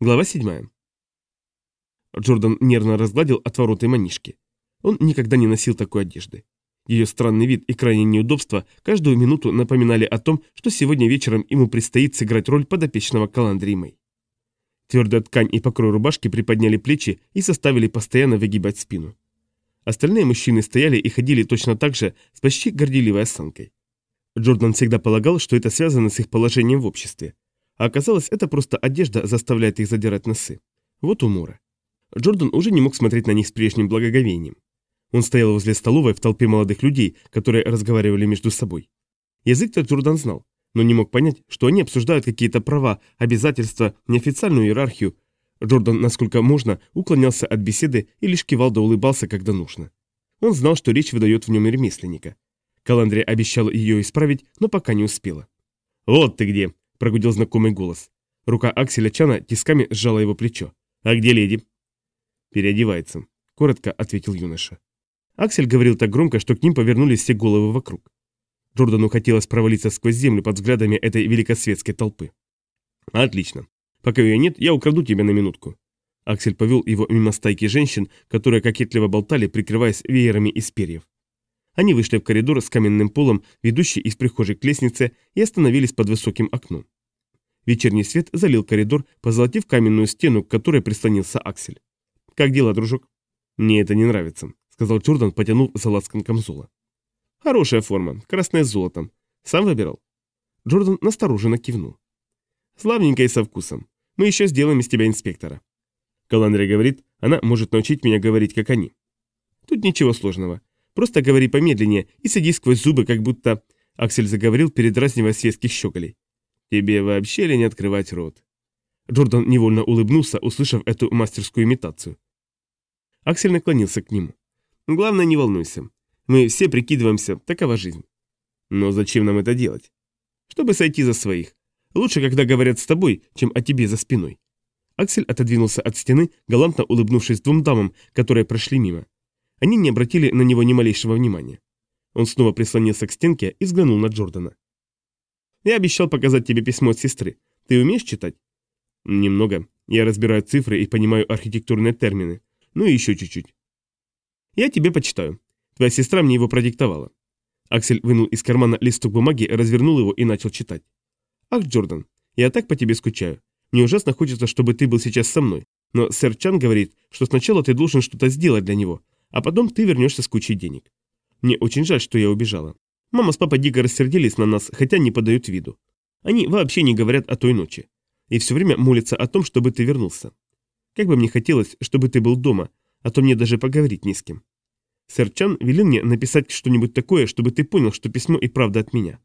Глава 7. Джордан нервно разгладил отвороты манишки. Он никогда не носил такой одежды. Ее странный вид и крайнее неудобство каждую минуту напоминали о том, что сегодня вечером ему предстоит сыграть роль подопечного Каландрии Мэй. Твердая ткань и покрой рубашки приподняли плечи и составили постоянно выгибать спину. Остальные мужчины стояли и ходили точно так же, с почти горделивой осанкой. Джордан всегда полагал, что это связано с их положением в обществе. А оказалось, это просто одежда заставляет их задирать носы. Вот умора. Джордан уже не мог смотреть на них с прежним благоговением. Он стоял возле столовой в толпе молодых людей, которые разговаривали между собой. Язык-то Джордан знал, но не мог понять, что они обсуждают какие-то права, обязательства, неофициальную иерархию. Джордан, насколько можно, уклонялся от беседы и лишь кивал да улыбался, когда нужно. Он знал, что речь выдает в нем ремесленника. Каландрия обещала ее исправить, но пока не успела. «Вот ты где!» – прогудел знакомый голос. Рука Акселя Чана тисками сжала его плечо. «А где леди?» «Переодевается», – коротко ответил юноша. Аксель говорил так громко, что к ним повернулись все головы вокруг. Джордану хотелось провалиться сквозь землю под взглядами этой великосветской толпы. «Отлично. Пока ее нет, я украду тебя на минутку». Аксель повел его мимо стайки женщин, которые кокетливо болтали, прикрываясь веерами из перьев. Они вышли в коридор с каменным полом, ведущий из прихожей к лестнице, и остановились под высоким окном. Вечерний свет залил коридор, позолотив каменную стену, к которой прислонился Аксель. «Как дела, дружок?» «Мне это не нравится», — сказал Джордан, потянув за лацкан камзола. «Хорошая форма, красная с золотом. Сам выбирал?» Джордан настороженно кивнул. «Славненько и со вкусом. Мы еще сделаем из тебя инспектора». Каландрия говорит, она может научить меня говорить, как они. Тут ничего сложного. Просто говори помедленнее и сиди сквозь зубы, как будто...» Аксель заговорил, передразнивая светских щеголей. «Тебе вообще ли не открывать рот?» Джордан невольно улыбнулся, услышав эту мастерскую имитацию. Аксель наклонился к нему. «Главное, не волнуйся. Мы все прикидываемся, такова жизнь. Но зачем нам это делать? Чтобы сойти за своих. Лучше, когда говорят с тобой, чем о тебе за спиной». Аксель отодвинулся от стены, галантно улыбнувшись двум дамам, которые прошли мимо. Они не обратили на него ни малейшего внимания. Он снова прислонился к стенке и взглянул на Джордана. «Я обещал показать тебе письмо от сестры. Ты умеешь читать?» «Немного. Я разбираю цифры и понимаю архитектурные термины. Ну и еще чуть-чуть». «Я тебе почитаю. Твоя сестра мне его продиктовала». Аксель вынул из кармана листок бумаги, развернул его и начал читать. «Ах, Джордан, я так по тебе скучаю. Мне ужасно хочется, чтобы ты был сейчас со мной. Но сэр Чан говорит, что сначала ты должен что-то сделать для него, а потом ты вернешься с кучей денег. Мне очень жаль, что я убежала. Мама с папой дико рассердились на нас, хотя не подают виду. Они вообще не говорят о той ночи. И все время молятся о том, чтобы ты вернулся. Как бы мне хотелось, чтобы ты был дома, а то мне даже поговорить не с кем. Сэр Чан велел мне написать что-нибудь такое, чтобы ты понял, что письмо и правда от меня.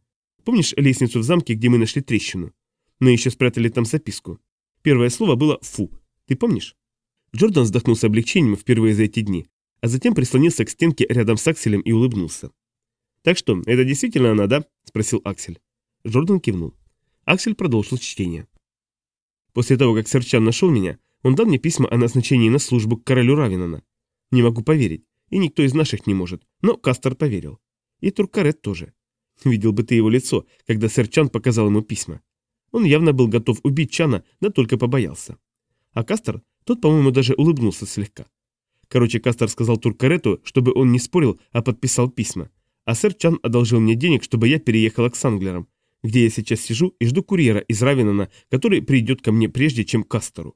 Помнишь лестницу в замке, где мы нашли трещину? Мы еще спрятали там записку. Первое слово было «фу». Ты помнишь? Джордан вздохнул с облегчением впервые за эти дни, а затем прислонился к стенке рядом с Акселем и улыбнулся. «Так что, это действительно она, да?» – спросил Аксель. Джордан кивнул. Аксель продолжил чтение. «После того, как Серчан нашел меня, он дал мне письма о назначении на службу к королю Равинана. Не могу поверить, и никто из наших не может, но Кастер поверил. И Туркарет тоже. Видел бы ты его лицо, когда сэр Чан показал ему письма. Он явно был готов убить Чана, да только побоялся. А Кастер, тот, по-моему, даже улыбнулся слегка. Короче, Кастер сказал Туркарету, чтобы он не спорил, а подписал письма. А сэр Чан одолжил мне денег, чтобы я переехала к Санглерам, где я сейчас сижу и жду курьера из Равенана, который придет ко мне прежде, чем Кастеру.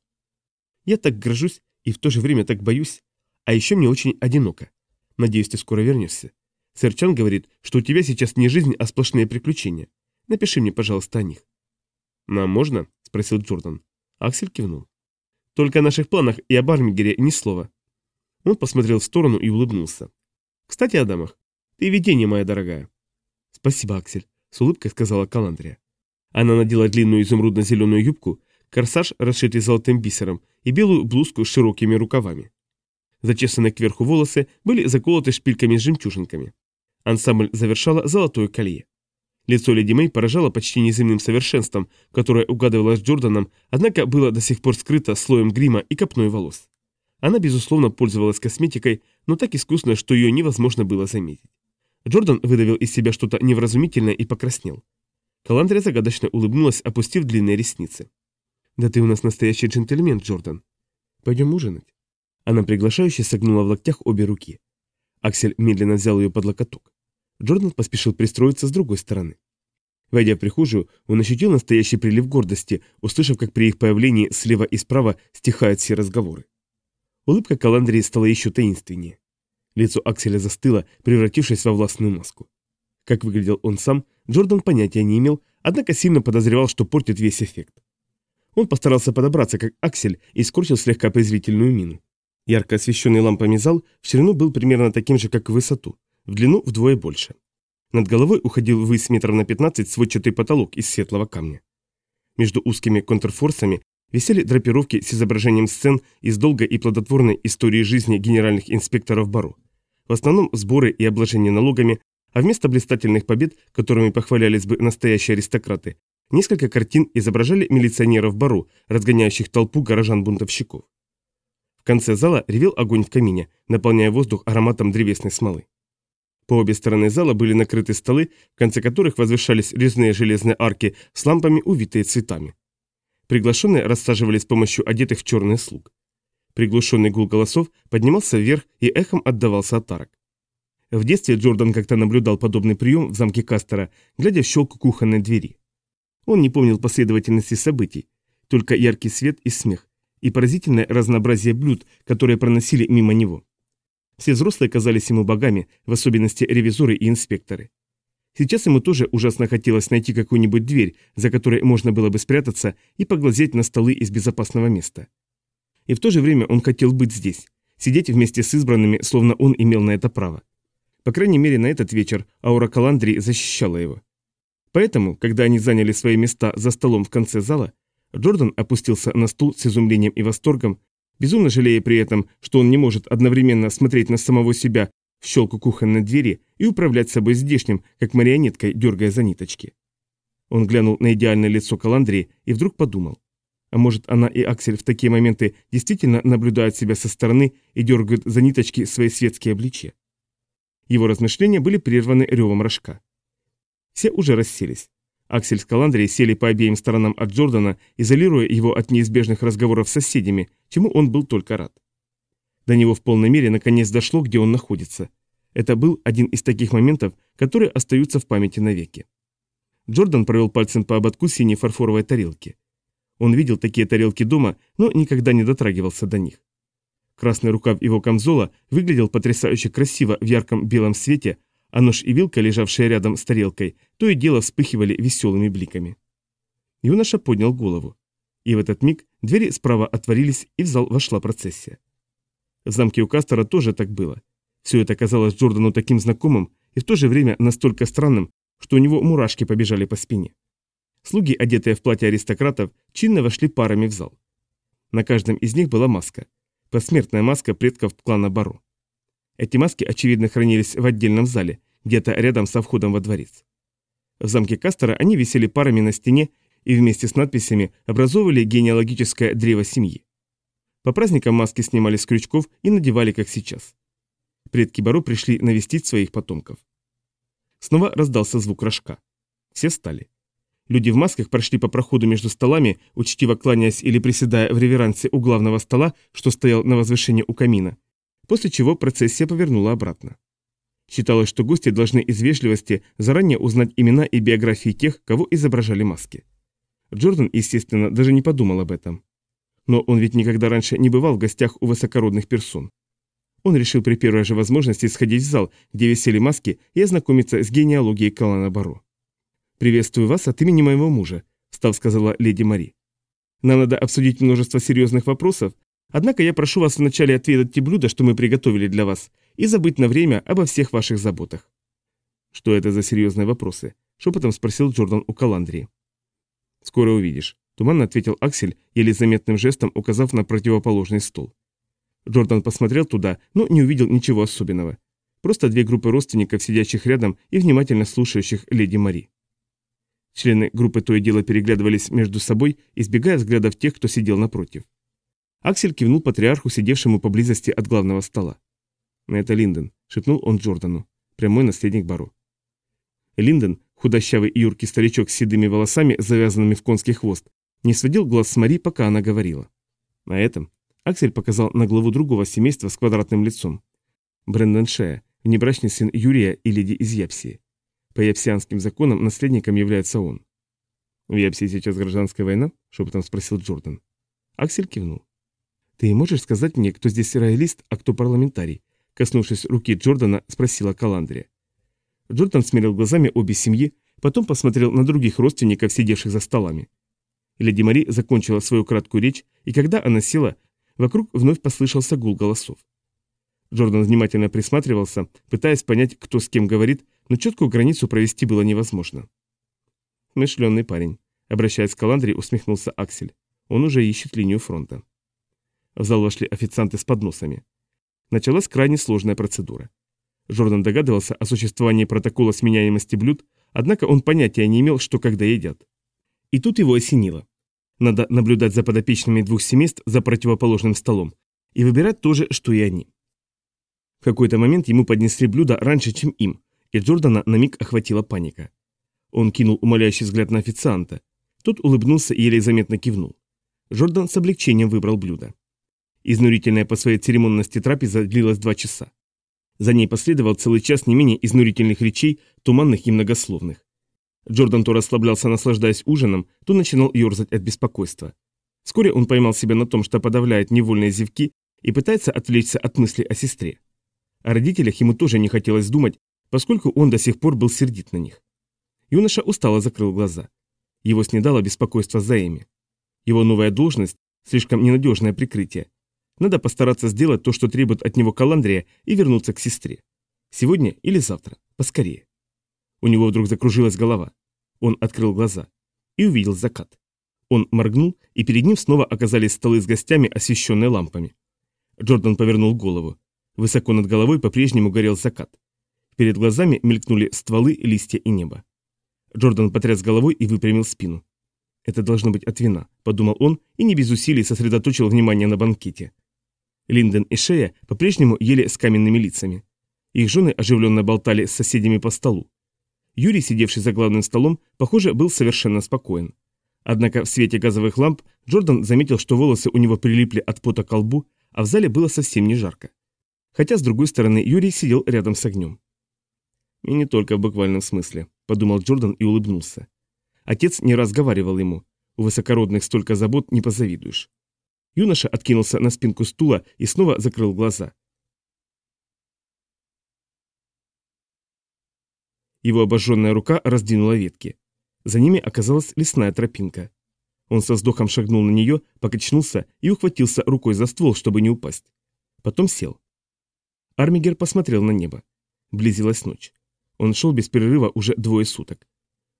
Я так грожусь и в то же время так боюсь. А еще мне очень одиноко. Надеюсь, ты скоро вернешься. Сэр Чан говорит, что у тебя сейчас не жизнь, а сплошные приключения. Напиши мне, пожалуйста, о них. «Нам можно?» – спросил Джордан. Аксель кивнул. «Только о наших планах и об Армигере ни слова. Он посмотрел в сторону и улыбнулся. «Кстати, о дамах. Ты видение, моя дорогая». «Спасибо, Аксель», — с улыбкой сказала Каландрия. Она надела длинную изумрудно-зеленую юбку, корсаж, расшитый золотым бисером, и белую блузку с широкими рукавами. Зачесанные кверху волосы были заколоты шпильками с жемчужинками. Ансамбль завершала золотое колье. Лицо Леди Мэй поражало почти неземным совершенством, которое угадывалось Джорданом, однако было до сих пор скрыто слоем грима и копной волос. Она, безусловно, пользовалась косметикой, но так искусно, что ее невозможно было заметить. Джордан выдавил из себя что-то невразумительное и покраснел. Каландрия загадочно улыбнулась, опустив длинные ресницы. «Да ты у нас настоящий джентльмен, Джордан. Пойдем ужинать». Она приглашающе согнула в локтях обе руки. Аксель медленно взял ее под локоток. Джордан поспешил пристроиться с другой стороны. Войдя в прихожую, он ощутил настоящий прилив гордости, услышав, как при их появлении слева и справа стихают все разговоры. Улыбка Каландрии стала еще таинственнее. Лицо Акселя застыло, превратившись во властную маску. Как выглядел он сам, Джордан понятия не имел, однако сильно подозревал, что портит весь эффект. Он постарался подобраться, как Аксель, и скорчил слегка презрительную мину. Ярко освещенный лампами зал в ширину был примерно таким же, как в высоту, в длину вдвое больше. Над головой уходил ввысь метров на 15 сводчатый потолок из светлого камня. Между узкими контрфорсами висели драпировки с изображением сцен из долгой и плодотворной истории жизни генеральных инспекторов Баро. В основном сборы и обложение налогами, а вместо блистательных побед, которыми похвалялись бы настоящие аристократы, несколько картин изображали милиционеров Баро, разгоняющих толпу горожан-бунтовщиков. В конце зала ревел огонь в камине, наполняя воздух ароматом древесной смолы. По обе стороны зала были накрыты столы, в конце которых возвышались резные железные арки с лампами, увитые цветами. Приглашенные рассаживались с помощью одетых в черный слуг. Приглушенный гул голосов поднимался вверх и эхом отдавался от арок. В детстве Джордан как-то наблюдал подобный прием в замке Кастера, глядя в щелку кухонной двери. Он не помнил последовательности событий, только яркий свет и смех, и поразительное разнообразие блюд, которые проносили мимо него. Все взрослые казались ему богами, в особенности ревизоры и инспекторы. Сейчас ему тоже ужасно хотелось найти какую-нибудь дверь, за которой можно было бы спрятаться и поглазеть на столы из безопасного места. И в то же время он хотел быть здесь, сидеть вместе с избранными, словно он имел на это право. По крайней мере, на этот вечер аура Каландрии защищала его. Поэтому, когда они заняли свои места за столом в конце зала, Джордан опустился на стул с изумлением и восторгом, безумно жалея при этом, что он не может одновременно смотреть на самого себя щелку кухонной двери и управлять собой здешним, как марионеткой, дергая за ниточки. Он глянул на идеальное лицо Каландрии и вдруг подумал. А может, она и Аксель в такие моменты действительно наблюдают себя со стороны и дергают за ниточки свои светские обличья? Его размышления были прерваны ревом рожка. Все уже расселись. Аксель с Каландрией сели по обеим сторонам от Джордана, изолируя его от неизбежных разговоров с соседями, чему он был только рад. До него в полной мере наконец дошло, где он находится. Это был один из таких моментов, которые остаются в памяти навеки. Джордан провел пальцем по ободку синей фарфоровой тарелки. Он видел такие тарелки дома, но никогда не дотрагивался до них. Красный рукав его камзола выглядел потрясающе красиво в ярком белом свете, а нож и вилка, лежавшие рядом с тарелкой, то и дело вспыхивали веселыми бликами. Юноша поднял голову. И в этот миг двери справа отворились, и в зал вошла процессия. В замке у Кастера тоже так было. Все это казалось Джордану таким знакомым и в то же время настолько странным, что у него мурашки побежали по спине. Слуги, одетые в платье аристократов, чинно вошли парами в зал. На каждом из них была маска. Посмертная маска предков клана Баро. Эти маски, очевидно, хранились в отдельном зале, где-то рядом со входом во дворец. В замке Кастера они висели парами на стене и вместе с надписями образовывали генеалогическое древо семьи. По праздникам маски снимали с крючков и надевали, как сейчас. Предки Баро пришли навестить своих потомков. Снова раздался звук рожка. Все стали. Люди в масках прошли по проходу между столами, учтиво кланяясь или приседая в реверансе у главного стола, что стоял на возвышении у камина, после чего процессия повернула обратно. Считалось, что гости должны из вежливости заранее узнать имена и биографии тех, кого изображали маски. Джордан, естественно, даже не подумал об этом. Но он ведь никогда раньше не бывал в гостях у высокородных персон. Он решил при первой же возможности сходить в зал, где висели маски, и ознакомиться с генеалогией Калана Баро. «Приветствую вас от имени моего мужа», – встав сказала леди Мари. «Нам надо обсудить множество серьезных вопросов, Однако я прошу вас вначале отведать те блюда, что мы приготовили для вас, и забыть на время обо всех ваших заботах». «Что это за серьезные вопросы?» – шепотом спросил Джордан у Каландрии. «Скоро увидишь», – туманно ответил Аксель, еле заметным жестом указав на противоположный стол. Джордан посмотрел туда, но не увидел ничего особенного. Просто две группы родственников, сидящих рядом и внимательно слушающих леди Мари. Члены группы то и дело переглядывались между собой, избегая взглядов тех, кто сидел напротив. Аксель кивнул патриарху, сидевшему поблизости от главного стола. «Это Линдон», — шепнул он Джордану, прямой наследник Баро. Линдон, худощавый и юркий старичок с седыми волосами, завязанными в конский хвост, Не сводил глаз с Мари, пока она говорила. На этом Аксель показал на главу другого семейства с квадратным лицом. Брэндон Шея, внебрачный сын Юрия и леди из Япсии. По япсианским законам наследником является он. «В Япсии сейчас гражданская война?» – шепотом спросил Джордан. Аксель кивнул. «Ты можешь сказать мне, кто здесь роялист, а кто парламентарий?» Коснувшись руки Джордана, спросила Каландрия. Джордан смерил глазами обе семьи, потом посмотрел на других родственников, сидевших за столами. Леди Мари закончила свою краткую речь, и когда она села, вокруг вновь послышался гул голосов. Джордан внимательно присматривался, пытаясь понять, кто с кем говорит, но четкую границу провести было невозможно. «Мышленный парень», — обращаясь к Каландре, усмехнулся Аксель. «Он уже ищет линию фронта». В зал вошли официанты с подносами. Началась крайне сложная процедура. Джордан догадывался о существовании протокола сменяемости блюд, однако он понятия не имел, что когда едят. И тут его осенило. Надо наблюдать за подопечными двух семейств за противоположным столом и выбирать то же, что и они. В какой-то момент ему поднесли блюдо раньше, чем им, и Джордана на миг охватила паника. Он кинул умоляющий взгляд на официанта. Тот улыбнулся и еле заметно кивнул. Джордан с облегчением выбрал блюдо. Изнурительная по своей церемонности трапеза длилась два часа. За ней последовал целый час не менее изнурительных речей, туманных и многословных. Джордан то расслаблялся, наслаждаясь ужином, то начинал ерзать от беспокойства. Вскоре он поймал себя на том, что подавляет невольные зевки и пытается отвлечься от мысли о сестре. О родителях ему тоже не хотелось думать, поскольку он до сих пор был сердит на них. Юноша устало закрыл глаза. Его снедало беспокойство за Эми. Его новая должность – слишком ненадежное прикрытие. Надо постараться сделать то, что требует от него Каландрия, и вернуться к сестре. Сегодня или завтра, поскорее. У него вдруг закружилась голова. Он открыл глаза и увидел закат. Он моргнул, и перед ним снова оказались столы с гостями, освещенные лампами. Джордан повернул голову. Высоко над головой по-прежнему горел закат. Перед глазами мелькнули стволы, листья и небо. Джордан потряс головой и выпрямил спину. «Это должно быть от вина», — подумал он и не без усилий сосредоточил внимание на банкете. Линден и Шея по-прежнему ели с каменными лицами. Их жены оживленно болтали с соседями по столу. Юрий, сидевший за главным столом, похоже, был совершенно спокоен. Однако в свете газовых ламп Джордан заметил, что волосы у него прилипли от пота к лбу, а в зале было совсем не жарко. Хотя, с другой стороны, Юрий сидел рядом с огнем. «И не только в буквальном смысле», — подумал Джордан и улыбнулся. Отец не разговаривал ему. У высокородных столько забот не позавидуешь. Юноша откинулся на спинку стула и снова закрыл глаза. Его обожженная рука раздвинула ветки. За ними оказалась лесная тропинка. Он со вздохом шагнул на нее, покачнулся и ухватился рукой за ствол, чтобы не упасть. Потом сел. Армигер посмотрел на небо. Близилась ночь. Он шел без перерыва уже двое суток.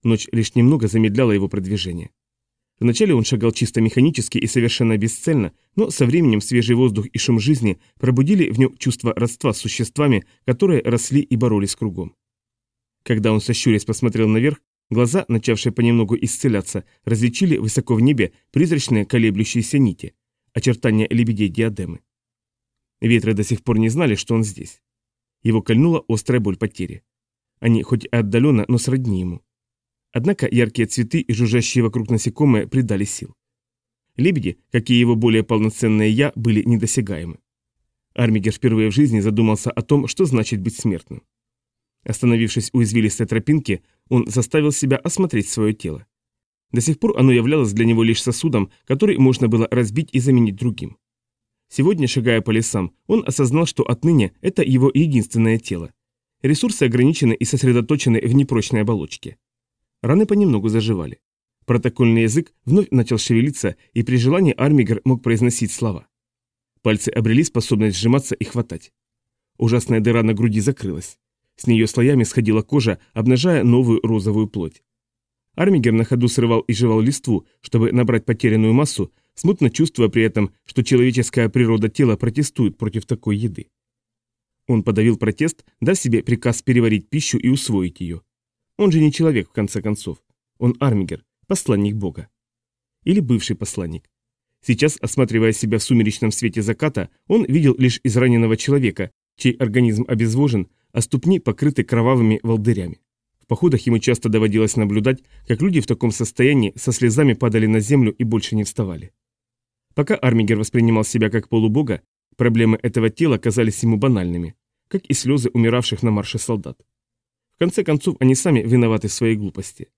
Ночь лишь немного замедляла его продвижение. Вначале он шагал чисто механически и совершенно бесцельно, но со временем свежий воздух и шум жизни пробудили в нем чувство родства с существами, которые росли и боролись кругом. Когда он сощурясь посмотрел наверх, глаза, начавшие понемногу исцеляться, различили высоко в небе призрачные колеблющиеся нити, очертания лебедей диадемы. Ветры до сих пор не знали, что он здесь. Его кольнула острая боль потери. Они хоть и отдаленно, но сродни ему. Однако яркие цветы и жужжащие вокруг насекомые придали сил. Лебеди, как и его более полноценное «я», были недосягаемы. Армигер впервые в жизни задумался о том, что значит быть смертным. Остановившись у извилистой тропинки, он заставил себя осмотреть свое тело. До сих пор оно являлось для него лишь сосудом, который можно было разбить и заменить другим. Сегодня, шагая по лесам, он осознал, что отныне это его единственное тело. Ресурсы ограничены и сосредоточены в непрочной оболочке. Раны понемногу заживали. Протокольный язык вновь начал шевелиться, и при желании Армигер мог произносить слова. Пальцы обрели способность сжиматься и хватать. Ужасная дыра на груди закрылась. С нее слоями сходила кожа, обнажая новую розовую плоть. Армигер на ходу срывал и жевал листву, чтобы набрать потерянную массу, смутно чувствуя при этом, что человеческая природа тела протестует против такой еды. Он подавил протест, дав себе приказ переварить пищу и усвоить ее. Он же не человек, в конце концов. Он Армигер, посланник Бога. Или бывший посланник. Сейчас, осматривая себя в сумеречном свете заката, он видел лишь израненного человека, чей организм обезвожен, а ступни покрыты кровавыми волдырями. В походах ему часто доводилось наблюдать, как люди в таком состоянии со слезами падали на землю и больше не вставали. Пока Армигер воспринимал себя как полубога, проблемы этого тела казались ему банальными, как и слезы умиравших на марше солдат. В конце концов, они сами виноваты в своей глупости.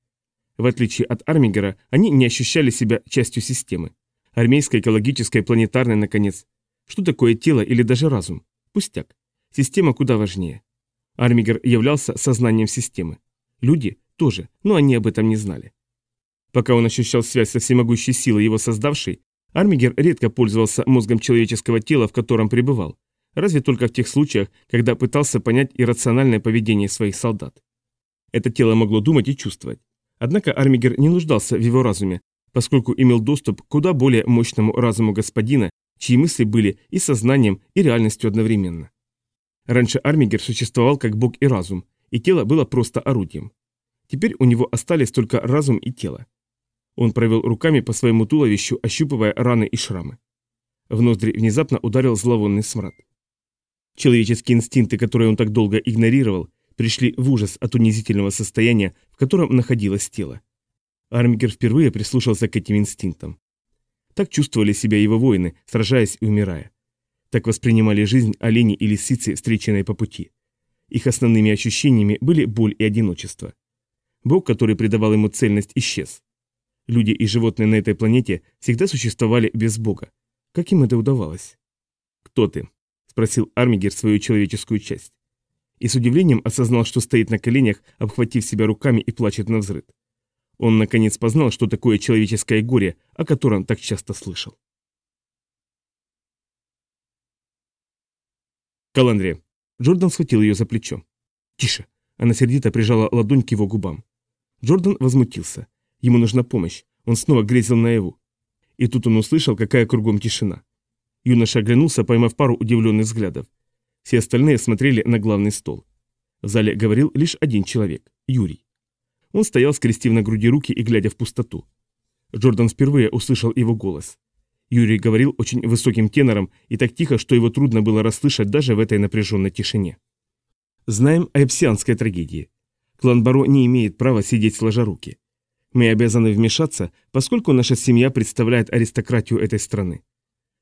В отличие от Армигера, они не ощущали себя частью системы. Армейской, экологической, планетарной, наконец. Что такое тело или даже разум? Пустяк. Система куда важнее. Армигер являлся сознанием системы. Люди тоже, но они об этом не знали. Пока он ощущал связь со всемогущей силой его создавшей, Армигер редко пользовался мозгом человеческого тела, в котором пребывал, разве только в тех случаях, когда пытался понять иррациональное поведение своих солдат. Это тело могло думать и чувствовать. Однако Армигер не нуждался в его разуме, поскольку имел доступ к куда более мощному разуму господина, чьи мысли были и сознанием, и реальностью одновременно. Раньше Армигер существовал как бог и разум, и тело было просто орудием. Теперь у него остались только разум и тело. Он провел руками по своему туловищу, ощупывая раны и шрамы. В ноздри внезапно ударил зловонный смрад. Человеческие инстинкты, которые он так долго игнорировал, пришли в ужас от унизительного состояния, в котором находилось тело. Армигер впервые прислушался к этим инстинктам. Так чувствовали себя его воины, сражаясь и умирая. Так воспринимали жизнь олени и лисицы, встреченные по пути. Их основными ощущениями были боль и одиночество. Бог, который придавал ему цельность, исчез. Люди и животные на этой планете всегда существовали без Бога. Как им это удавалось? «Кто ты?» – спросил Армигер свою человеческую часть. И с удивлением осознал, что стоит на коленях, обхватив себя руками и плачет на взрыд. Он наконец познал, что такое человеческое горе, о котором так часто слышал. Каландрия. Джордан схватил ее за плечо. «Тише!» Она сердито прижала ладонь к его губам. Джордан возмутился. Ему нужна помощь. Он снова грезил наяву. И тут он услышал, какая кругом тишина. Юноша оглянулся, поймав пару удивленных взглядов. Все остальные смотрели на главный стол. В зале говорил лишь один человек – Юрий. Он стоял, скрестив на груди руки и глядя в пустоту. Джордан впервые услышал его голос. Юрий говорил очень высоким тенором и так тихо, что его трудно было расслышать даже в этой напряженной тишине. Знаем о эпсианской трагедии. Клан Баро не имеет права сидеть сложа руки. Мы обязаны вмешаться, поскольку наша семья представляет аристократию этой страны.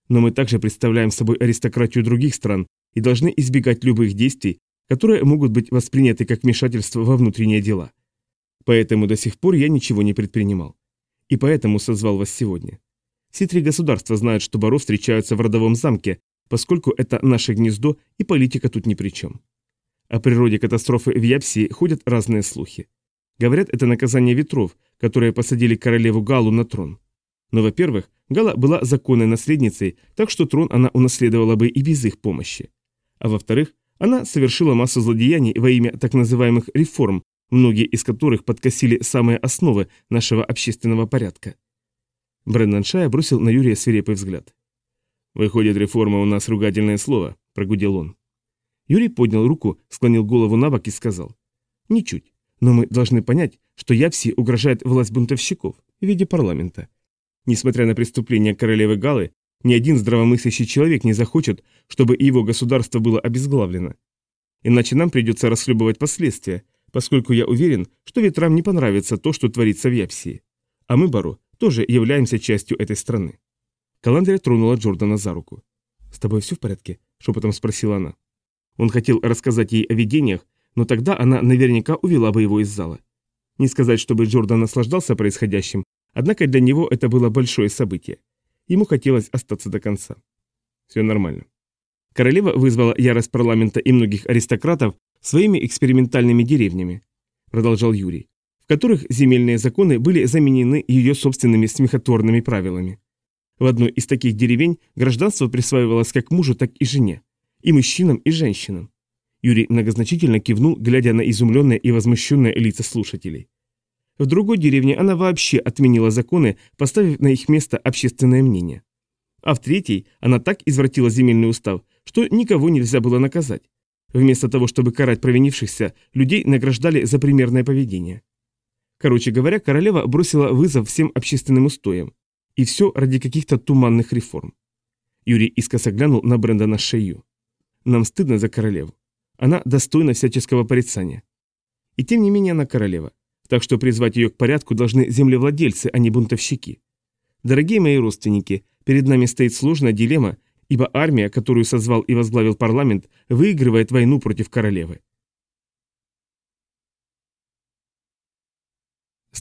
Но мы также представляем собой аристократию других стран и должны избегать любых действий, которые могут быть восприняты как вмешательство во внутренние дела. Поэтому до сих пор я ничего не предпринимал. И поэтому созвал вас сегодня. Все три государства знают, что Баро встречаются в родовом замке, поскольку это наше гнездо и политика тут ни при чем. О природе катастрофы в Япсии ходят разные слухи. Говорят, это наказание ветров, которые посадили королеву Галу на трон. Но, во-первых, Гала была законной наследницей, так что трон она унаследовала бы и без их помощи. А во-вторых, она совершила массу злодеяний во имя так называемых реформ, многие из которых подкосили самые основы нашего общественного порядка. Брэндон Шая бросил на Юрия свирепый взгляд. «Выходит, реформа у нас ругательное слово», – прогудел он. Юрий поднял руку, склонил голову на бок и сказал. «Ничуть. Но мы должны понять, что Япси угрожает власть бунтовщиков в виде парламента. Несмотря на преступления королевы Галы, ни один здравомыслящий человек не захочет, чтобы его государство было обезглавлено. Иначе нам придется расхлебывать последствия, поскольку я уверен, что ветрам не понравится то, что творится в Япсии. А мы, Баро, тоже являемся частью этой страны. Каландрия тронула Джордана за руку. «С тобой все в порядке?» – шепотом спросила она. Он хотел рассказать ей о видениях, но тогда она наверняка увела бы его из зала. Не сказать, чтобы Джордан наслаждался происходящим, однако для него это было большое событие. Ему хотелось остаться до конца. Все нормально. Королева вызвала ярость парламента и многих аристократов своими экспериментальными деревнями, продолжал Юрий которых земельные законы были заменены ее собственными смехотворными правилами. В одной из таких деревень гражданство присваивалось как мужу, так и жене, и мужчинам, и женщинам. Юрий многозначительно кивнул, глядя на изумленные и возмущенные лица слушателей. В другой деревне она вообще отменила законы, поставив на их место общественное мнение. А в третьей она так извратила земельный устав, что никого нельзя было наказать. Вместо того, чтобы карать провинившихся, людей награждали за примерное поведение. Короче говоря, королева бросила вызов всем общественным устоям. И все ради каких-то туманных реформ. Юрий искоса глянул на Брэндона Шею. Нам стыдно за королеву. Она достойна всяческого порицания. И тем не менее она королева. Так что призвать ее к порядку должны землевладельцы, а не бунтовщики. Дорогие мои родственники, перед нами стоит сложная дилемма, ибо армия, которую созвал и возглавил парламент, выигрывает войну против королевы.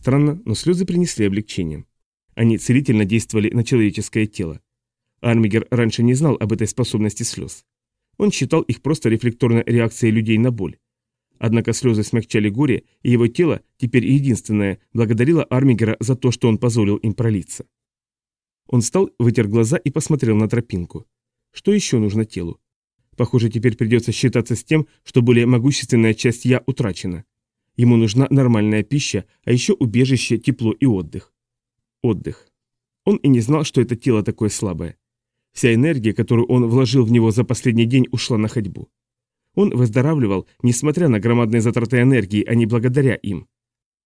Странно, но слезы принесли облегчение. Они целительно действовали на человеческое тело. Армигер раньше не знал об этой способности слез. Он считал их просто рефлекторной реакцией людей на боль. Однако слезы смягчали горе, и его тело, теперь единственное, благодарило Армигера за то, что он позволил им пролиться. Он встал, вытер глаза и посмотрел на тропинку. Что еще нужно телу? Похоже, теперь придется считаться с тем, что более могущественная часть «я» утрачена. Ему нужна нормальная пища, а еще убежище, тепло и отдых. Отдых. Он и не знал, что это тело такое слабое. Вся энергия, которую он вложил в него за последний день, ушла на ходьбу. Он выздоравливал, несмотря на громадные затраты энергии, а не благодаря им.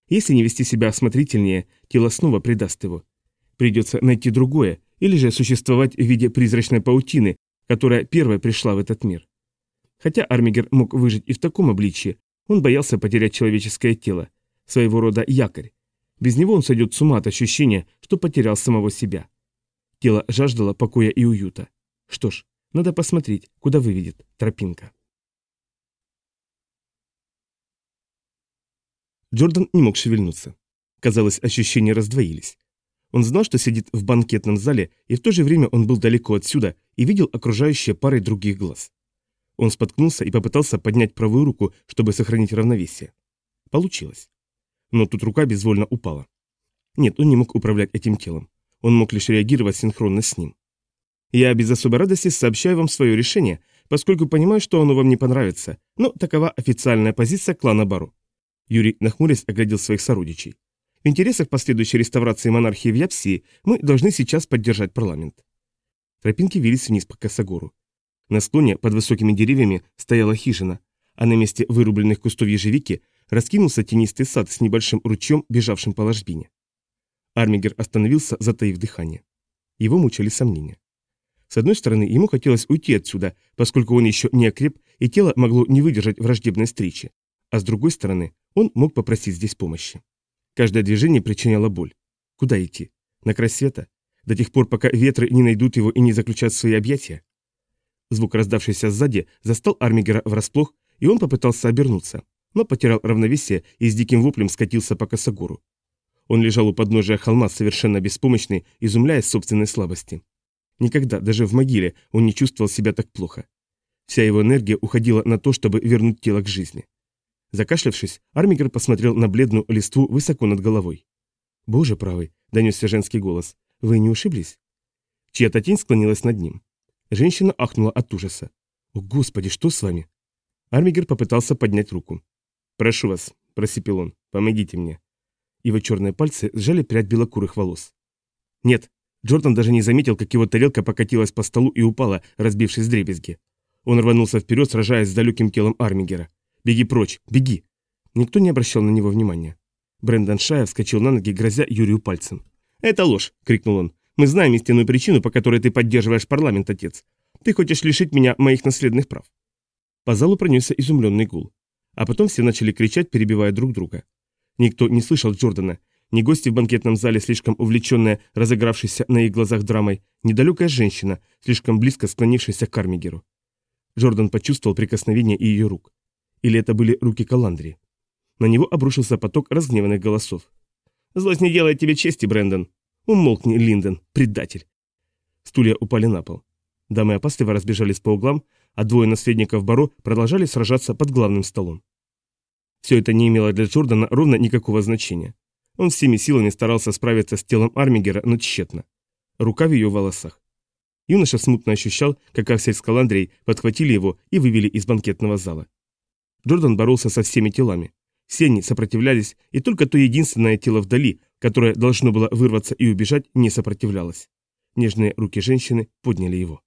Если не вести себя осмотрительнее, тело снова предаст его. Придется найти другое, или же существовать в виде призрачной паутины, которая первой пришла в этот мир. Хотя Армигер мог выжить и в таком обличье, он боялся потерять человеческое тело, своего рода якорь. Без него он сойдет с ума от ощущения, что потерял самого себя. Тело жаждало покоя и уюта. Что ж, надо посмотреть, куда выведет тропинка. Джордан не мог шевельнуться. Казалось, ощущения раздвоились. Он знал, что сидит в банкетном зале, и в то же время он был далеко отсюда и видел окружающие парой других глаз. Он споткнулся и попытался поднять правую руку, чтобы сохранить равновесие. Получилось. Но тут рука безвольно упала. Нет, он не мог управлять этим телом. Он мог лишь реагировать синхронно с ним. Я без особой радости сообщаю вам свое решение, поскольку понимаю, что оно вам не понравится, но такова официальная позиция клана Бару. Юрий, нахмурясь, оглядел своих сородичей. В интересах последующей реставрации монархии в Япсии мы должны сейчас поддержать парламент. Тропинки вились вниз по косогору. На склоне под высокими деревьями стояла хижина, а на месте вырубленных кустов ежевики раскинулся тенистый сад с небольшим ручьем, бежавшим по ложбине. Армигер остановился, затаив дыхание. Его мучили сомнения. С одной стороны, ему хотелось уйти отсюда, поскольку он еще не окреп, и тело могло не выдержать враждебной встречи. А с другой стороны, он мог попросить здесь помощи. Каждое движение причиняло боль. Куда идти? На край света? До тех пор, пока ветры не найдут его и не заключат свои объятия? Звук, раздавшийся сзади, застал Армигера врасплох, и он попытался обернуться, но потерял равновесие и с диким воплем скатился по косогору. Он лежал у подножия холма совершенно беспомощный, изумляясь собственной слабости. Никогда, даже в могиле, он не чувствовал себя так плохо. Вся его энергия уходила на то, чтобы вернуть тело к жизни. Закашлявшись, Армигер посмотрел на бледную листву высоко над головой. «Боже правый!» — донесся женский голос. «Вы не ушиблись?» Чья-то тень склонилась над ним. Женщина ахнула от ужаса. «О, Господи, что с вами?» Армигер попытался поднять руку. «Прошу вас», — просипел он, — «помогите мне». Его черные пальцы сжали прядь белокурых волос. Нет, Джордан даже не заметил, как его тарелка покатилась по столу и упала, разбившись в дребезги. Он рванулся вперед, сражаясь с далеким телом Армигера. «Беги прочь! Беги!» Никто не обращал на него внимания. Брэндон Шая вскочил на ноги, грозя Юрию пальцем. «Это ложь!» — крикнул он. «Мы знаем истинную причину, по которой ты поддерживаешь парламент, отец. Ты хочешь лишить меня моих наследных прав». По залу пронесся изумленный гул. А потом все начали кричать, перебивая друг друга. Никто не слышал Джордана, ни гости в банкетном зале, слишком увлеченная, разыгравшейся на их глазах драмой, ни далекая женщина, слишком близко склонившаяся к Кармигеру. Джордан почувствовал прикосновение и ее рук. Или это были руки Каландри. На него обрушился поток разгневанных голосов. «Злость не делает тебе чести, Брэндон!» «Умолкни, Линдон, предатель!» Стулья упали на пол. Дамы опасливо разбежались по углам, а двое наследников Баро продолжали сражаться под главным столом. Все это не имело для Джордана ровно никакого значения. Он всеми силами старался справиться с телом Армигера, но тщетно. Рука в ее волосах. Юноша смутно ощущал, как Аксель с подхватили его и вывели из банкетного зала. Джордан боролся со всеми телами. Все они сопротивлялись, и только то единственное тело вдали, которое должно было вырваться и убежать, не сопротивлялось. Нежные руки женщины подняли его.